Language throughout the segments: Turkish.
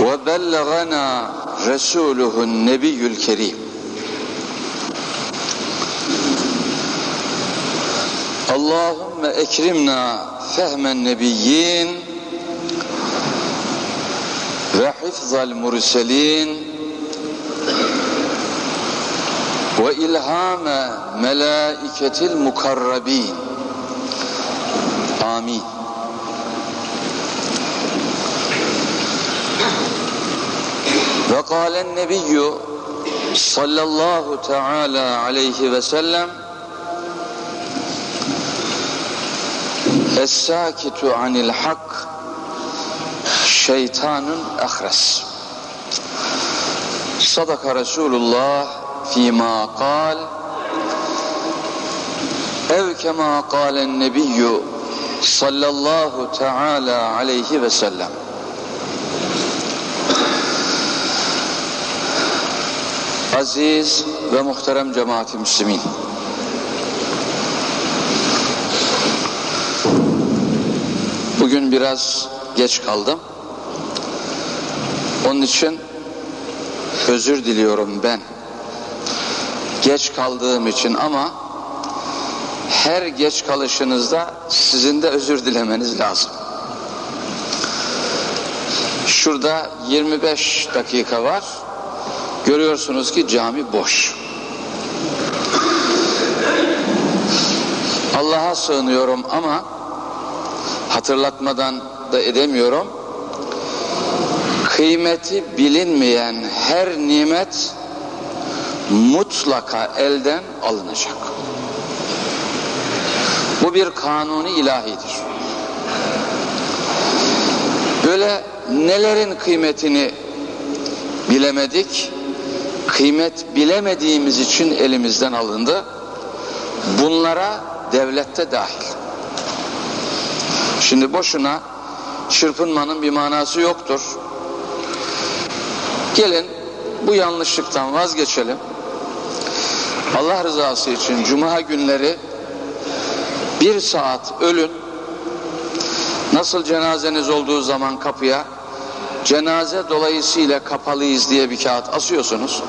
وبلغنا رسوله النبي الكريم اللهم اكرمنا فهم النبيين وحفظ المرسلين وإلهام ملائكة المقربين آمين Ve kâlen nebiyyü sallallahu teala aleyhi ve sellem Es-sâkitu anil hak şeytanun ahres. Sadaka Resulullah fîmâ kâl ev kâlen nebiyyü sallallahu teala aleyhi ve sellem. Aziz ve muhterem cemaati müslimin. Bugün biraz geç kaldım. Onun için özür diliyorum ben. Geç kaldığım için ama her geç kalışınızda sizin de özür dilemeniz lazım. Şurada 25 dakika var. Görüyorsunuz ki cami boş. Allah'a sığınıyorum ama hatırlatmadan da edemiyorum. Kıymeti bilinmeyen her nimet mutlaka elden alınacak. Bu bir kanuni ilahidir. Böyle nelerin kıymetini bilemedik, kıymet bilemediğimiz için elimizden alındı. Bunlara devlette dahil. Şimdi boşuna çırpınmanın bir manası yoktur. Gelin bu yanlışlıktan vazgeçelim. Allah rızası için cuma günleri bir saat ölün. Nasıl cenazeniz olduğu zaman kapıya cenaze dolayısıyla kapalıyız diye bir kağıt asıyorsunuz.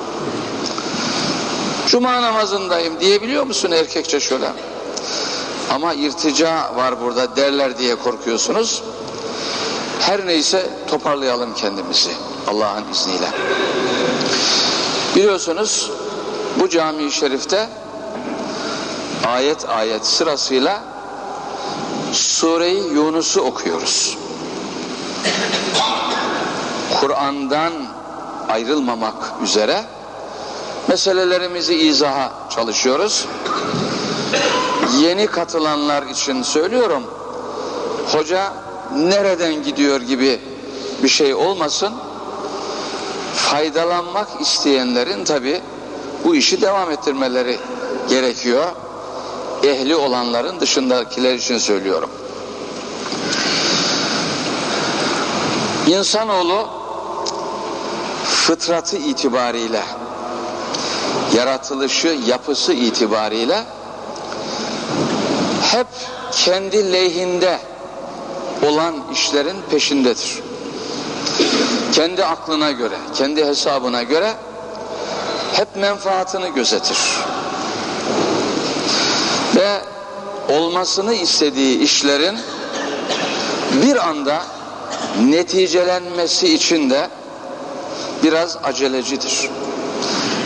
Cuma namazındayım diyebiliyor musun erkekçe şöyle? Ama irtica var burada derler diye korkuyorsunuz. Her neyse toparlayalım kendimizi Allah'ın izniyle. Biliyorsunuz bu cami-i şerifte ayet ayet sırasıyla Sure-i Yunus'u okuyoruz. Kur'an'dan ayrılmamak üzere meselelerimizi izaha çalışıyoruz. Yeni katılanlar için söylüyorum. Hoca nereden gidiyor gibi bir şey olmasın. Faydalanmak isteyenlerin tabi bu işi devam ettirmeleri gerekiyor. Ehli olanların dışındakiler için söylüyorum. İnsanoğlu fıtratı itibariyle yaratılışı, yapısı itibariyle hep kendi lehinde olan işlerin peşindedir. Kendi aklına göre, kendi hesabına göre hep menfaatını gözetir. Ve olmasını istediği işlerin bir anda neticelenmesi için de biraz acelecidir.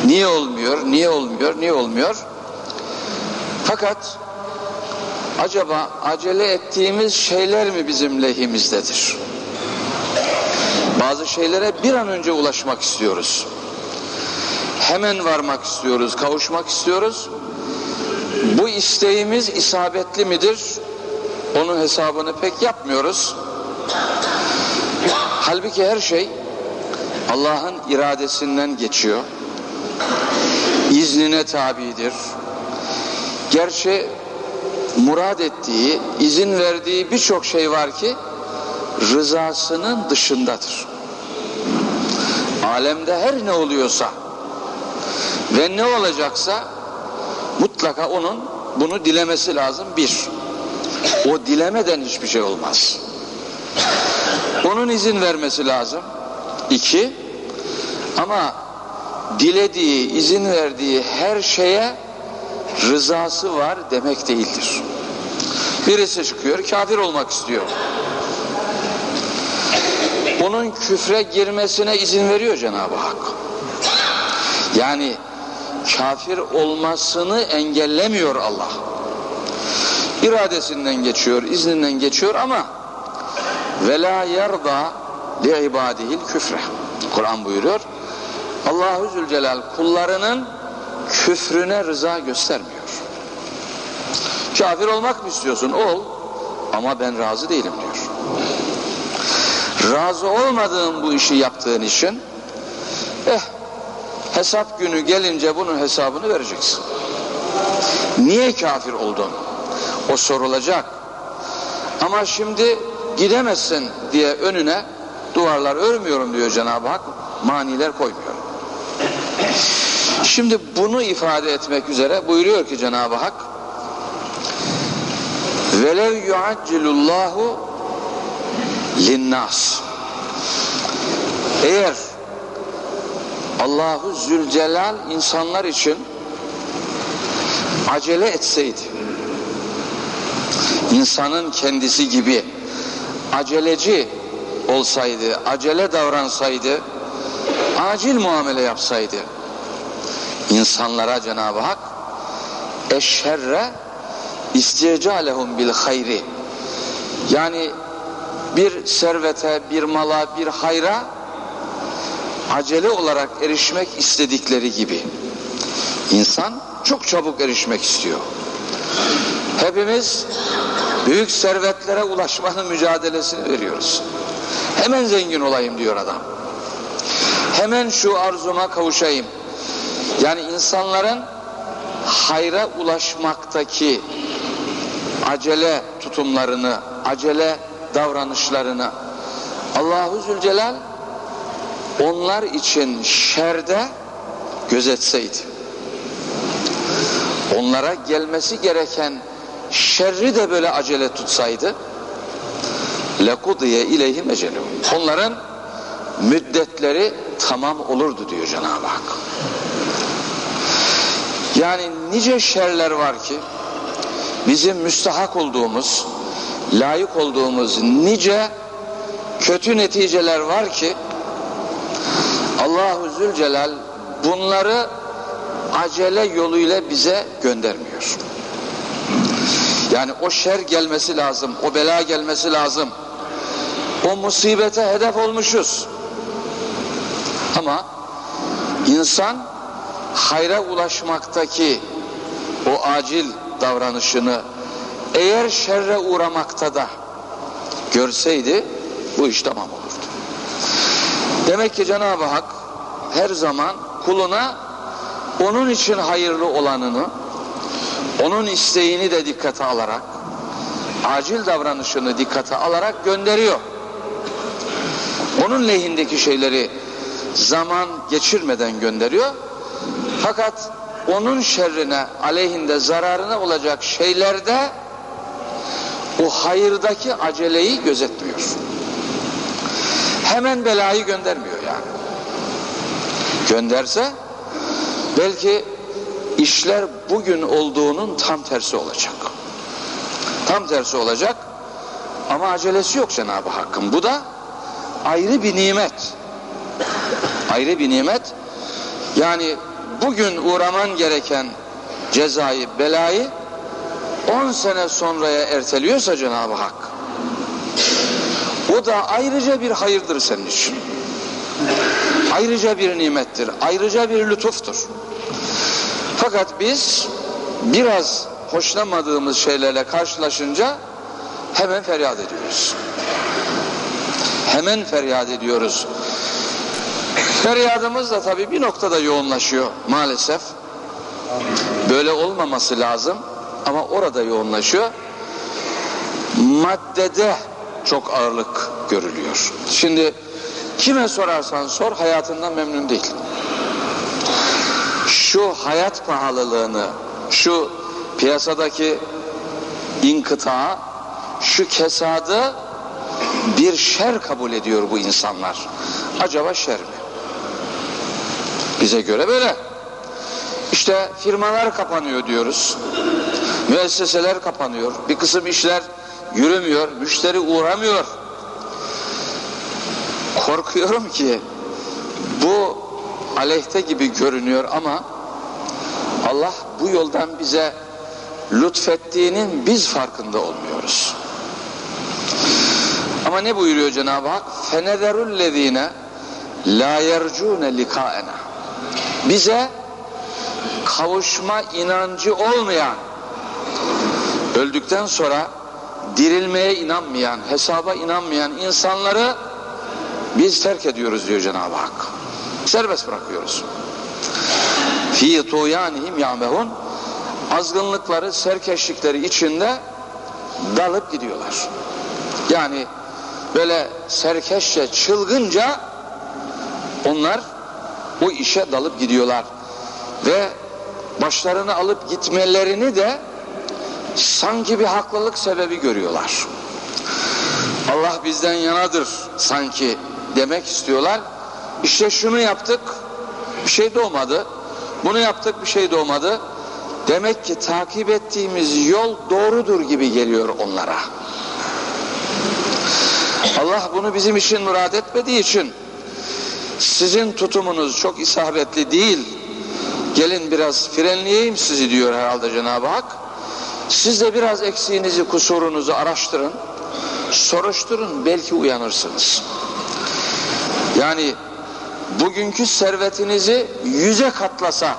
Niye olmuyor, niye olmuyor, niye olmuyor? Fakat acaba acele ettiğimiz şeyler mi bizim lehimizdedir? Bazı şeylere bir an önce ulaşmak istiyoruz. Hemen varmak istiyoruz, kavuşmak istiyoruz. Bu isteğimiz isabetli midir? Onun hesabını pek yapmıyoruz. Halbuki her şey Allah'ın iradesinden geçiyor. İznine tabidir. Gerçi murad ettiği, izin verdiği birçok şey var ki rızasının dışındadır. Alemde her ne oluyorsa ve ne olacaksa mutlaka onun bunu dilemesi lazım bir. O dilemeden hiçbir şey olmaz. Onun izin vermesi lazım. İki, ama dilediği, izin verdiği her şeye rızası var demek değildir. Birisi çıkıyor, kafir olmak istiyor. Onun küfre girmesine izin veriyor Cenab-ı Hak. Yani kafir olmasını engellemiyor Allah. İradesinden geçiyor, izninden geçiyor ama la yerda li ibadihil küfre. Kur'an buyuruyor. Allahu Zülcelal kullarının küfrüne rıza göstermiyor. Kafir olmak mı istiyorsun? Ol. Ama ben razı değilim diyor. Razı olmadığın bu işi yaptığın için eh hesap günü gelince bunun hesabını vereceksin. Niye kafir oldun? O sorulacak. Ama şimdi gidemezsin diye önüne duvarlar örmüyorum diyor Cenab-ı Hak. Maniler koymuyorum. Şimdi bunu ifade etmek üzere buyuruyor ki Cenab-ı Hak velev yuaccilullahu linnas eğer Allahu Zülcelal insanlar için acele etseydi insanın kendisi gibi aceleci olsaydı, acele davransaydı, acil muamele yapsaydı insanlara Cenab-ı Hak eşherre istiyecalehum bil hayri yani bir servete, bir mala, bir hayra acele olarak erişmek istedikleri gibi. İnsan çok çabuk erişmek istiyor. Hepimiz büyük servetlere ulaşmanın mücadelesini veriyoruz. Hemen zengin olayım diyor adam. Hemen şu arzuma kavuşayım. Yani insanların hayra ulaşmaktaki acele tutumlarını, acele davranışlarını Allahu Zülcelal onlar için şerde gözetseydi onlara gelmesi gereken şerri de böyle acele tutsaydı lekudiye ileyhim ecelum onların müddetleri tamam olurdu diyor Cenab-ı Hak yani nice şerler var ki bizim müstahak olduğumuz layık olduğumuz nice kötü neticeler var ki Allahu Zülcelal bunları acele yoluyla bize göndermiyor. Yani o şer gelmesi lazım, o bela gelmesi lazım. O musibete hedef olmuşuz. Ama insan hayra ulaşmaktaki o acil davranışını eğer şerre uğramakta da görseydi bu iş tamam olurdu. Demek ki Cenab-ı Hak her zaman kuluna onun için hayırlı olanını onun isteğini de dikkate alarak acil davranışını dikkate alarak gönderiyor. Onun lehindeki şeyleri zaman geçirmeden gönderiyor. Fakat onun şerrine, aleyhinde zararına olacak şeylerde o hayırdaki aceleyi gözetmiyor. Hemen belayı göndermiyor yani. Gönderse belki işler bugün olduğunun tam tersi olacak. Tam tersi olacak ama acelesi yok Cenab-ı Hakk'ın. Bu da ayrı bir nimet. Ayrı bir nimet. Yani bugün uğraman gereken cezayı, belayı 10 sene sonraya erteliyorsa Cenab-ı Hak o da ayrıca bir hayırdır senin için. Ayrıca bir nimettir. Ayrıca bir lütuftur. Fakat biz biraz hoşlanmadığımız şeylerle karşılaşınca hemen feryat ediyoruz. Hemen feryat ediyoruz. Feryadımız da tabii bir noktada yoğunlaşıyor maalesef. Böyle olmaması lazım ama orada yoğunlaşıyor. Maddede çok ağırlık görülüyor. Şimdi kime sorarsan sor hayatından memnun değil. Şu hayat pahalılığını, şu piyasadaki inkıta, şu kesadı bir şer kabul ediyor bu insanlar. acaba şer mi? Bize göre böyle. İşte firmalar kapanıyor diyoruz. Müesseseler kapanıyor. Bir kısım işler yürümüyor. Müşteri uğramıyor. Korkuyorum ki bu aleyhte gibi görünüyor ama Allah bu yoldan bize lütfettiğinin biz farkında olmuyoruz. Ama ne buyuruyor Cenab-ı Hak? فَنَذَرُ الَّذ۪ينَ لَا يَرْجُونَ لِقَاءَنَا Bize kavuşma inancı olmayan, öldükten sonra dirilmeye inanmayan, hesaba inanmayan insanları biz terk ediyoruz diyor Cenab-ı Hak. Serbest bırakıyoruz. Fi tuyanihim ya'mehun azgınlıkları, serkeşlikleri içinde dalıp gidiyorlar. Yani böyle serkeşçe, çılgınca onlar o işe dalıp gidiyorlar. Ve başlarını alıp gitmelerini de sanki bir haklılık sebebi görüyorlar. Allah bizden yanadır sanki demek istiyorlar. İşte şunu yaptık, bir şey doğmadı. Bunu yaptık, bir şey doğmadı. Demek ki takip ettiğimiz yol doğrudur gibi geliyor onlara. Allah bunu bizim için murad etmediği için sizin tutumunuz çok isabetli değil. Gelin biraz frenleyeyim sizi diyor herhalde Cenab-ı Hak. Siz de biraz eksiğinizi, kusurunuzu araştırın. Soruşturun belki uyanırsınız. Yani bugünkü servetinizi yüze katlasa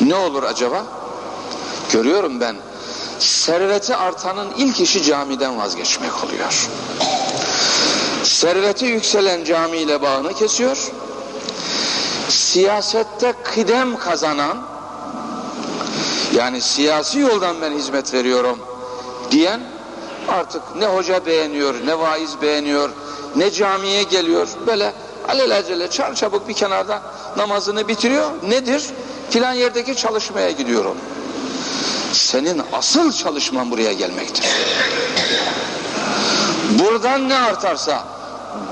ne olur acaba? Görüyorum ben serveti artanın ilk işi camiden vazgeçmek oluyor. Serveti yükselen camiyle bağını kesiyor. Siyasette kıdem kazanan yani siyasi yoldan ben hizmet veriyorum diyen artık ne hoca beğeniyor, ne vaiz beğeniyor, ne camiye geliyor. Böyle alelacele çarçabuk bir kenarda namazını bitiriyor. Nedir? Filan yerdeki çalışmaya gidiyorum. Senin asıl çalışman buraya gelmektir. Buradan ne artarsa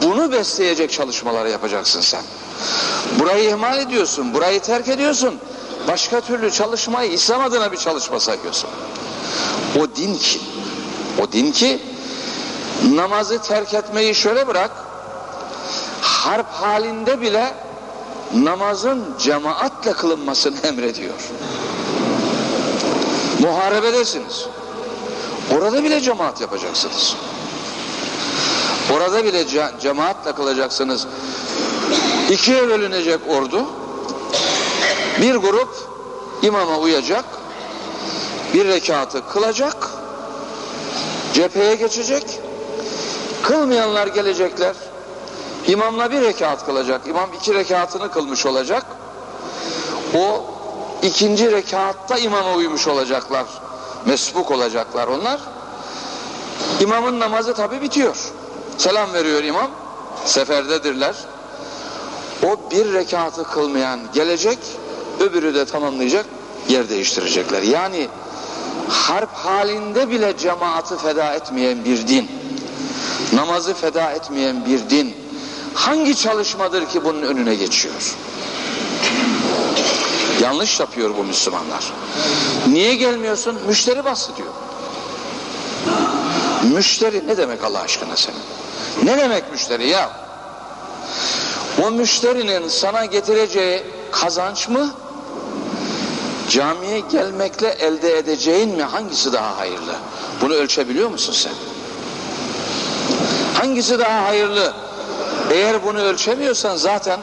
bunu besleyecek çalışmaları yapacaksın sen. Burayı ihmal ediyorsun, burayı terk ediyorsun. Başka türlü çalışmayı İslam adına bir çalışma sayıyorsun. O din ki, o din ki namazı terk etmeyi şöyle bırak, harp halinde bile namazın cemaatle kılınmasını emrediyor. Muharebedesiniz. Orada bile cemaat yapacaksınız. Orada bile ce cemaatle kılacaksınız. İkiye bölünecek ordu. Bir grup imama uyacak. Bir rekatı kılacak. Cepheye geçecek. Kılmayanlar gelecekler. İmamla bir rekat kılacak. İmam iki rekatını kılmış olacak. O ikinci rekatta imama uymuş olacaklar. Mesbuk olacaklar onlar. İmamın namazı tabi bitiyor. Selam veriyor imam. Seferdedirler. O bir rekatı kılmayan gelecek, öbürü de tamamlayacak, yer değiştirecekler. Yani harp halinde bile cemaati feda etmeyen bir din, namazı feda etmeyen bir din, hangi çalışmadır ki bunun önüne geçiyor? Yanlış yapıyor bu Müslümanlar. Niye gelmiyorsun? Müşteri bastı diyor. Müşteri ne demek Allah aşkına senin? Ne demek müşteri ya? O müşterinin sana getireceği kazanç mı? Camiye gelmekle elde edeceğin mi? Hangisi daha hayırlı? Bunu ölçebiliyor musun sen? Hangisi daha hayırlı? Eğer bunu ölçemiyorsan zaten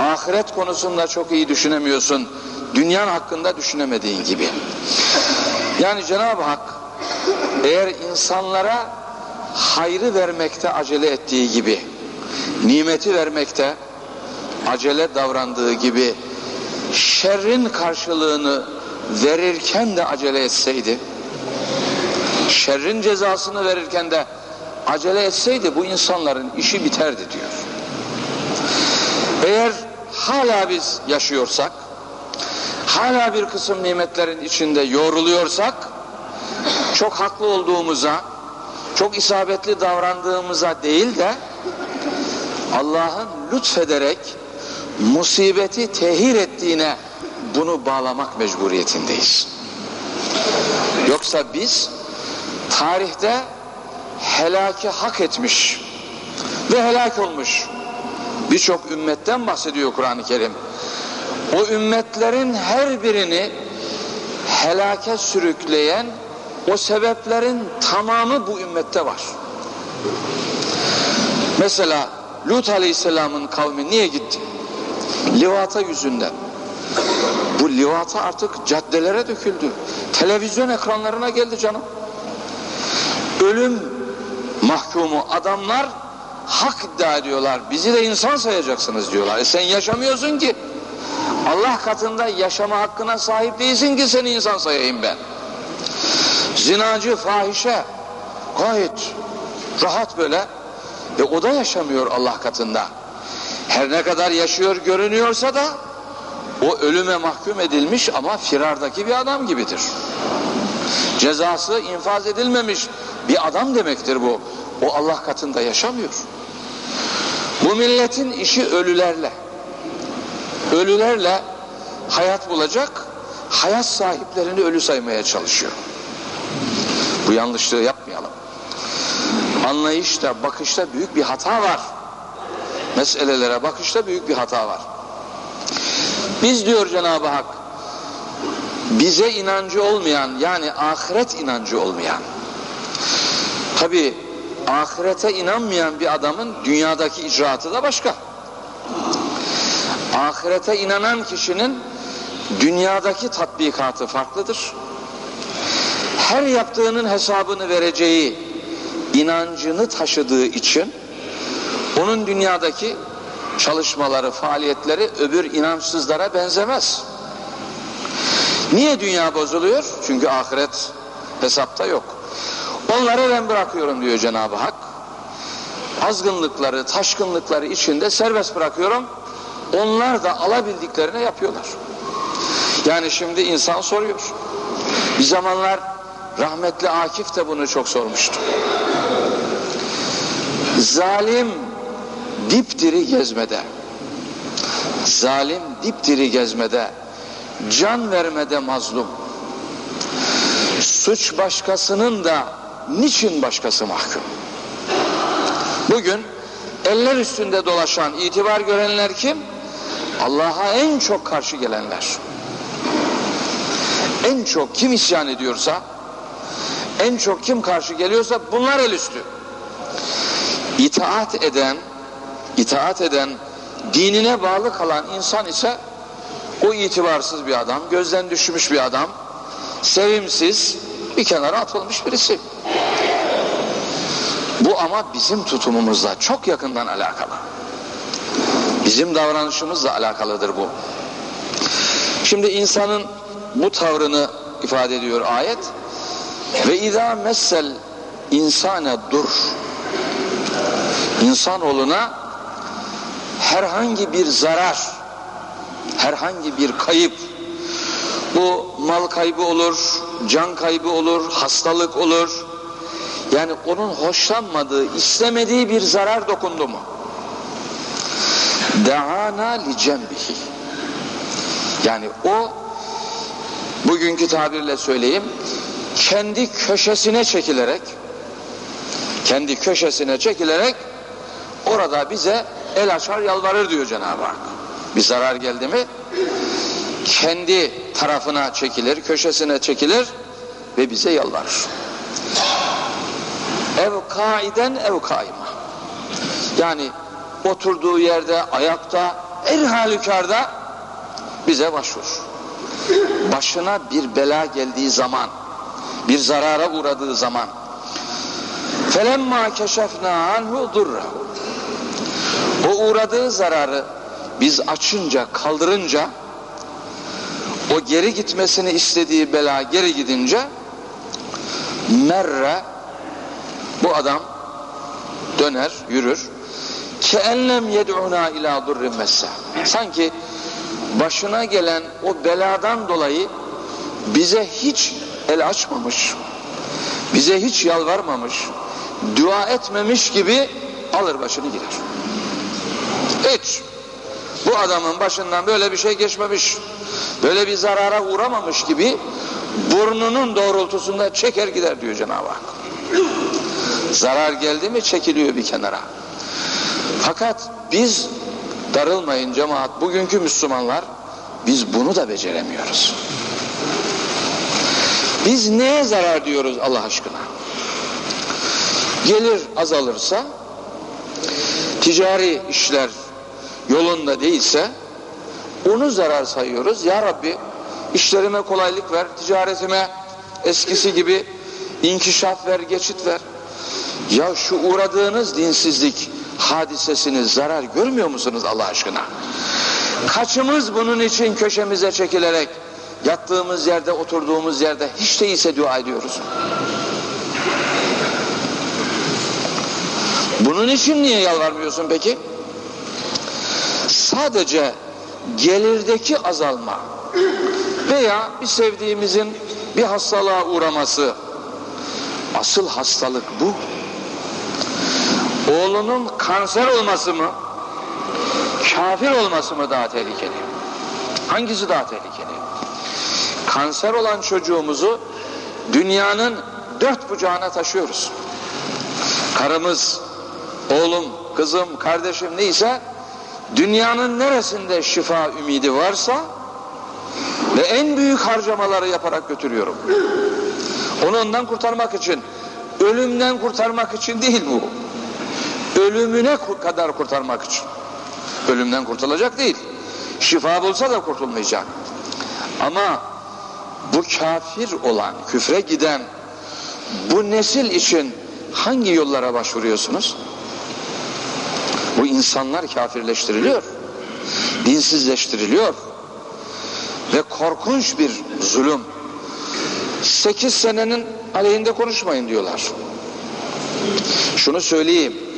ahiret konusunda çok iyi düşünemiyorsun. Dünyan hakkında düşünemediğin gibi. Yani Cenab-ı Hak eğer insanlara hayrı vermekte acele ettiği gibi, nimeti vermekte acele davrandığı gibi, şerrin karşılığını verirken de acele etseydi, şerrin cezasını verirken de acele etseydi bu insanların işi biterdi diyor. Eğer hala biz yaşıyorsak, hala bir kısım nimetlerin içinde yoğruluyorsak, çok haklı olduğumuza, çok isabetli davrandığımıza değil de Allah'ın lütfederek musibeti tehir ettiğine bunu bağlamak mecburiyetindeyiz. Yoksa biz tarihte helaki hak etmiş ve helak olmuş birçok ümmetten bahsediyor Kur'an-ı Kerim. O ümmetlerin her birini helake sürükleyen o sebeplerin tamamı bu ümmette var. Mesela Lut Aleyhisselam'ın kavmi niye gitti? Livata yüzünden. Bu livata artık caddelere döküldü. Televizyon ekranlarına geldi canım. Ölüm mahkumu adamlar hak iddia ediyorlar. Bizi de insan sayacaksınız diyorlar. E sen yaşamıyorsun ki. Allah katında yaşama hakkına sahip değilsin ki seni insan sayayım ben. Zinacı, fahişe gayet rahat böyle. E o da yaşamıyor Allah katında. Her ne kadar yaşıyor görünüyorsa da o ölüme mahkum edilmiş ama firardaki bir adam gibidir. Cezası infaz edilmemiş bir adam demektir bu. O Allah katında yaşamıyor. Bu milletin işi ölülerle. Ölülerle hayat bulacak, hayat sahiplerini ölü saymaya çalışıyor. Bu yanlışlığı yapmayalım. Anlayışta, bakışta büyük bir hata var. Meselelere bakışta büyük bir hata var. Biz diyor Cenab-ı Hak, bize inancı olmayan yani ahiret inancı olmayan tabi ahirete inanmayan bir adamın dünyadaki icraatı da başka ahirete inanan kişinin dünyadaki tatbikatı farklıdır her yaptığının hesabını vereceği inancını taşıdığı için onun dünyadaki çalışmaları, faaliyetleri öbür inançsızlara benzemez. Niye dünya bozuluyor? Çünkü ahiret hesapta yok. Onları ben bırakıyorum diyor Cenab-ı Hak. Azgınlıkları, taşkınlıkları içinde serbest bırakıyorum. Onlar da alabildiklerini yapıyorlar. Yani şimdi insan soruyor. Bir zamanlar rahmetli Akif de bunu çok sormuştu. Zalim dipdiri gezmede, zalim dipdiri gezmede, can vermede mazlum. Suç başkasının da niçin başkası mahkum? Bugün eller üstünde dolaşan, itibar görenler kim? Allah'a en çok karşı gelenler. En çok kim isyan ediyorsa, en çok kim karşı geliyorsa bunlar el üstü. İtaat eden, itaat eden, dinine bağlı kalan insan ise o itibarsız bir adam, gözden düşmüş bir adam, sevimsiz, bir kenara atılmış birisi. Ama bizim tutumumuzla çok yakından alakalı. Bizim davranışımızla alakalıdır bu. Şimdi insanın bu tavrını ifade ediyor ayet. Ve izâ messel insane dur. İnsanoğluna herhangi bir zarar, herhangi bir kayıp, bu mal kaybı olur, can kaybı olur, hastalık olur. Yani onun hoşlanmadığı, istemediği bir zarar dokundu mu? Deana li cembihi. Yani o bugünkü tabirle söyleyeyim kendi köşesine çekilerek kendi köşesine çekilerek orada bize el açar yalvarır diyor Cenab-ı Hak. Bir zarar geldi mi kendi tarafına çekilir, köşesine çekilir ve bize yalvarır. Ev kaiden ev kaima. Yani oturduğu yerde, ayakta, her halükarda bize başvur. Başına bir bela geldiği zaman, bir zarara uğradığı zaman felemma keşefna anhu durrahu o uğradığı zararı biz açınca, kaldırınca o geri gitmesini istediği bela geri gidince merre bu adam döner, yürür keenlem yed'una ila durrin messa sanki başına gelen o beladan dolayı bize hiç el açmamış bize hiç yalvarmamış dua etmemiş gibi alır başını gider Hiç. Bu adamın başından böyle bir şey geçmemiş. Böyle bir zarara uğramamış gibi burnunun doğrultusunda çeker gider diyor Cenab-ı Hak. Zarar geldi mi çekiliyor bir kenara. Fakat biz darılmayın cemaat bugünkü Müslümanlar biz bunu da beceremiyoruz. Biz neye zarar diyoruz Allah aşkına? Gelir azalırsa ticari işler yolunda değilse onu zarar sayıyoruz. Ya Rabbi işlerime kolaylık ver, ticaretime eskisi gibi inkişaf ver, geçit ver. Ya şu uğradığınız dinsizlik hadisesini zarar görmüyor musunuz Allah aşkına? Kaçımız bunun için köşemize çekilerek yattığımız yerde, oturduğumuz yerde hiç değilse dua ediyoruz. Bunun için niye yalvarmıyorsun peki? Sadece gelirdeki azalma veya bir sevdiğimizin bir hastalığa uğraması asıl hastalık bu. Oğlunun kanser olması mı kafir olması mı daha tehlikeli? Hangisi daha tehlikeli? Kanser olan çocuğumuzu dünyanın dört bucağına taşıyoruz. Karımız, oğlum, kızım, kardeşim neyse dünyanın neresinde şifa ümidi varsa ve en büyük harcamaları yaparak götürüyorum. Onu ondan kurtarmak için, ölümden kurtarmak için değil bu. Ölümüne kadar kurtarmak için. Ölümden kurtulacak değil. Şifa bulsa da kurtulmayacak. Ama bu kafir olan, küfre giden bu nesil için hangi yollara başvuruyorsunuz? Bu insanlar kafirleştiriliyor. Dinsizleştiriliyor. Ve korkunç bir zulüm. Sekiz senenin aleyhinde konuşmayın diyorlar. Şunu söyleyeyim.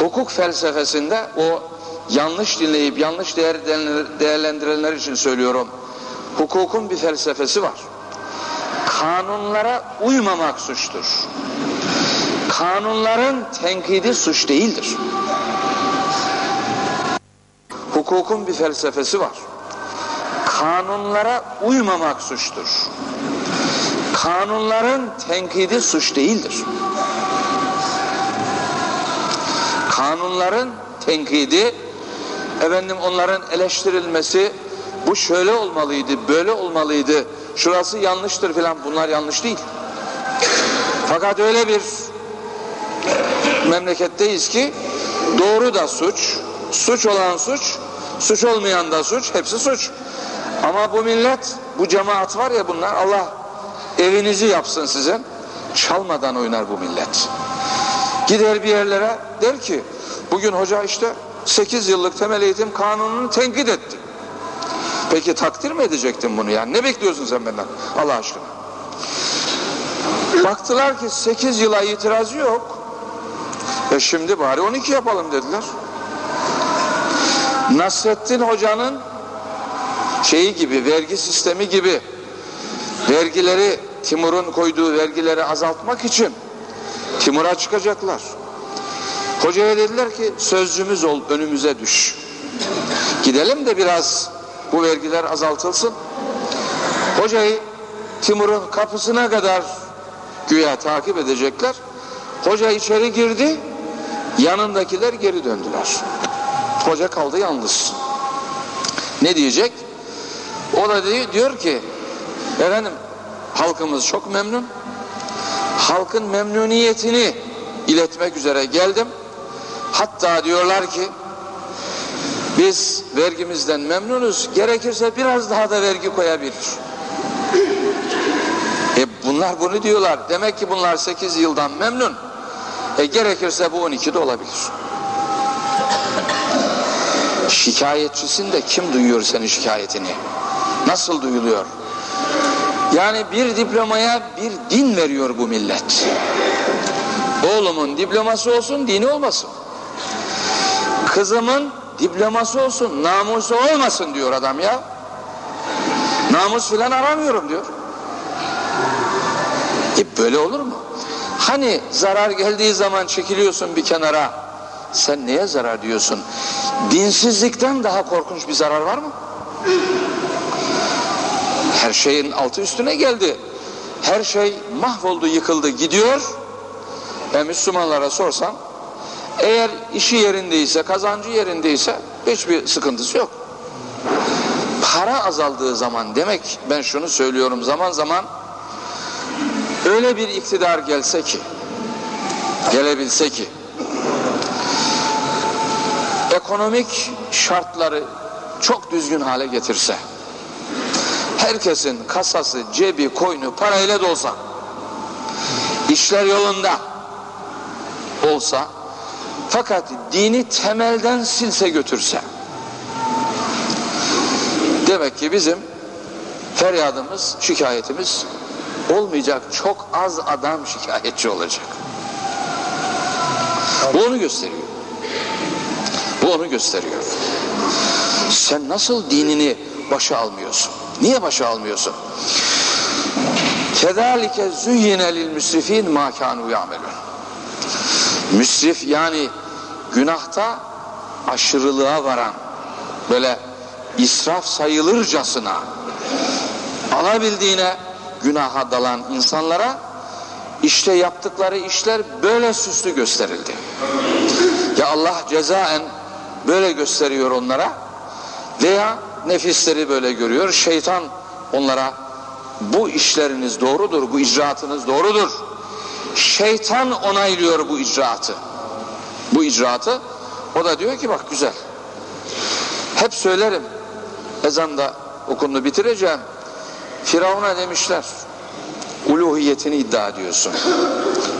Hukuk felsefesinde o yanlış dinleyip yanlış değerlendirenler için söylüyorum. Hukukun bir felsefesi var. Kanunlara uymamak suçtur. Kanunların tenkidi suç değildir. Hukukun bir felsefesi var. Kanunlara uymamak suçtur. Kanunların tenkidi suç değildir. Kanunların tenkidi efendim onların eleştirilmesi bu şöyle olmalıydı, böyle olmalıydı, şurası yanlıştır filan bunlar yanlış değil. Fakat öyle bir memleketteyiz ki doğru da suç, suç olan suç, suç olmayan da suç, hepsi suç. Ama bu millet, bu cemaat var ya bunlar, Allah evinizi yapsın sizin, çalmadan oynar bu millet. Gider bir yerlere der ki, bugün hoca işte 8 yıllık temel eğitim kanununu tenkit etti. Peki takdir mi edecektin bunu yani? Ne bekliyorsun sen benden Allah aşkına? Baktılar ki 8 yıla itirazı yok. E şimdi bari 12 yapalım dediler. Nasrettin Hoca'nın şeyi gibi, vergi sistemi gibi vergileri, Timur'un koyduğu vergileri azaltmak için Timur'a çıkacaklar. Hocaya dediler ki sözcümüz ol önümüze düş. Gidelim de biraz bu vergiler azaltılsın. Hocayı Timur'un kapısına kadar güya takip edecekler. Hoca içeri girdi, yanındakiler geri döndüler. Hoca kaldı yalnız. Ne diyecek? O da diyor ki, efendim halkımız çok memnun. Halkın memnuniyetini iletmek üzere geldim. Hatta diyorlar ki biz vergimizden memnunuz. Gerekirse biraz daha da vergi koyabilir. E bunlar bunu diyorlar. Demek ki bunlar 8 yıldan memnun. E gerekirse bu 12 de olabilir. Şikayetçisin de kim duyuyor senin şikayetini? Nasıl duyuluyor? Yani bir diplomaya bir din veriyor bu millet. Oğlumun diploması olsun, dini olmasın. Kızımın diploması olsun, namusu olmasın diyor adam ya. Namus filan aramıyorum diyor. E böyle olur mu? Hani zarar geldiği zaman çekiliyorsun bir kenara. Sen neye zarar diyorsun? Dinsizlikten daha korkunç bir zarar var mı? Her şeyin altı üstüne geldi. Her şey mahvoldu, yıkıldı, gidiyor. E Müslümanlara sorsam, eğer işi yerindeyse, kazancı yerindeyse hiçbir sıkıntısı yok. Para azaldığı zaman demek, ben şunu söylüyorum zaman zaman, öyle bir iktidar gelse ki, gelebilse ki, ekonomik şartları çok düzgün hale getirse, herkesin kasası, cebi, koynu parayla dolsa, işler yolunda olsa, fakat dini temelden silse götürse, demek ki bizim feryadımız, şikayetimiz olmayacak. Çok az adam şikayetçi olacak. Bu onu gösteriyor. Bu onu gösteriyor. Sen nasıl dinini başa almıyorsun? Niye başa almıyorsun? Kedalike züyyine lil müsrifin ma kanu ya'melun. Müsrif yani günahta aşırılığa varan böyle israf sayılırcasına alabildiğine günaha dalan insanlara işte yaptıkları işler böyle süslü gösterildi. Ya Allah cezaen böyle gösteriyor onlara veya nefisleri böyle görüyor. Şeytan onlara bu işleriniz doğrudur, bu icraatınız doğrudur. Şeytan onaylıyor bu icraatı. Bu icraatı o da diyor ki bak güzel. Hep söylerim. Ezanda okundu bitireceğim. Firavun'a demişler. Uluhiyetini iddia ediyorsun.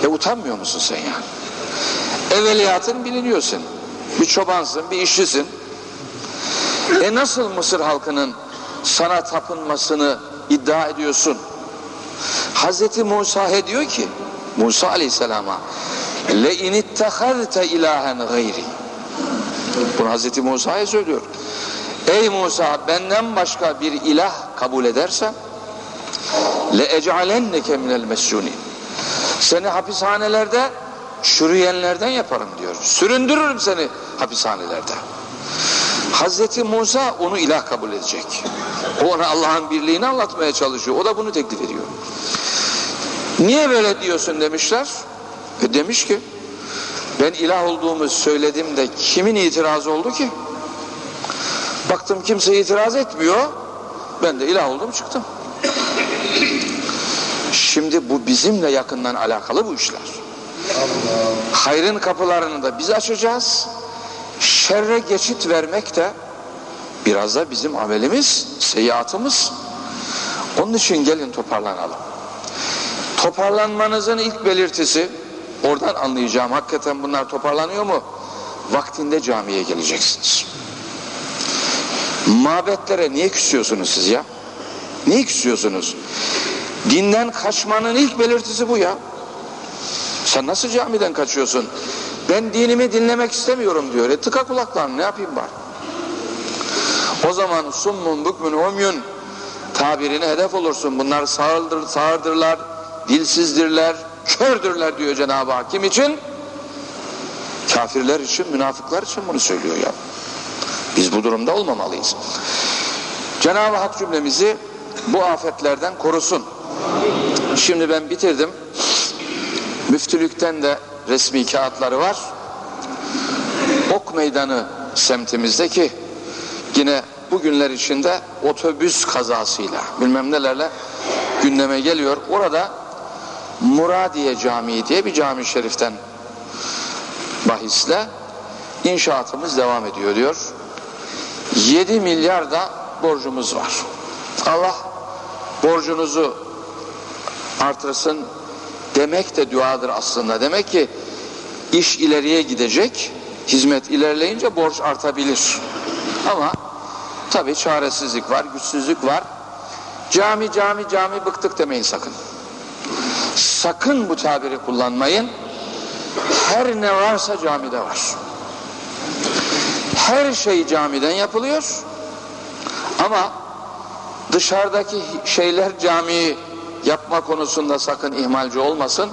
E utanmıyor musun sen yani? Evveliyatın biliniyor senin. Bir çobansın, bir işçisin. E nasıl Mısır halkının sana tapınmasını iddia ediyorsun? Hazreti Musa diyor ki Musa aleyhisselama le inittehazte ilahen gayri. Bunu Hazreti Musa'ya söylüyor. Ey Musa benden başka bir ilah kabul edersen le ec'alenneke minel mescunin seni hapishanelerde çürüyenlerden yaparım diyor. Süründürürüm seni hapishanelerde Hazreti Musa onu ilah kabul edecek o ona Allah'ın birliğini anlatmaya çalışıyor o da bunu teklif ediyor Niye böyle diyorsun demişler. E demiş ki ben ilah olduğumu söyledim de kimin itirazı oldu ki? Baktım kimse itiraz etmiyor. Ben de ilah oldum çıktım. Şimdi bu bizimle yakından alakalı bu işler. Hayrın kapılarını da biz açacağız. Şerre geçit vermek de biraz da bizim amelimiz, seyahatımız. Onun için gelin toparlanalım. Toparlanmanızın ilk belirtisi, oradan anlayacağım hakikaten bunlar toparlanıyor mu? Vaktinde camiye geleceksiniz. Mabetlere niye küsüyorsunuz siz ya? Niye küsüyorsunuz? Dinden kaçmanın ilk belirtisi bu ya. Sen nasıl camiden kaçıyorsun? Ben dinimi dinlemek istemiyorum diyor. E tıka kulaklarını ne yapayım bari? O zaman summun bükmün umyun tabirine hedef olursun. Bunlar sağırdır, sağırdırlar, dilsizdirler, kördürler diyor Cenab-ı Hak. Kim için? Kafirler için, münafıklar için bunu söylüyor ya. Biz bu durumda olmamalıyız. Cenab-ı Hak cümlemizi bu afetlerden korusun. Şimdi ben bitirdim. Müftülükten de resmi kağıtları var. Ok Meydanı semtimizdeki yine bugünler içinde otobüs kazasıyla bilmem nelerle gündeme geliyor. Orada Muradiye Camii diye bir cami şeriften bahisle inşaatımız devam ediyor diyor. 7 milyar da borcumuz var. Allah borcunuzu artırsın demek de duadır aslında. Demek ki iş ileriye gidecek, hizmet ilerleyince borç artabilir. Ama tabi çaresizlik var, güçsüzlük var. Cami cami cami bıktık demeyin sakın. Sakın bu tabiri kullanmayın. Her ne varsa camide var. Her şey camiden yapılıyor. Ama dışarıdaki şeyler camiyi yapma konusunda sakın ihmalci olmasın.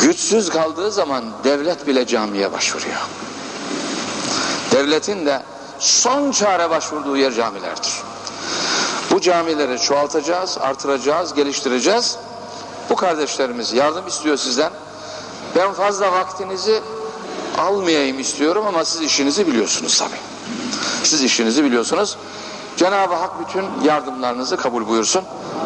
Güçsüz kaldığı zaman devlet bile camiye başvuruyor. devletin de son çare başvurduğu yer camilerdir. Bu camileri çoğaltacağız, artıracağız, geliştireceğiz. Bu kardeşlerimiz yardım istiyor sizden. Ben fazla vaktinizi almayayım istiyorum ama siz işinizi biliyorsunuz tabii. Siz işinizi biliyorsunuz. Cenab-ı Hak bütün yardımlarınızı kabul buyursun.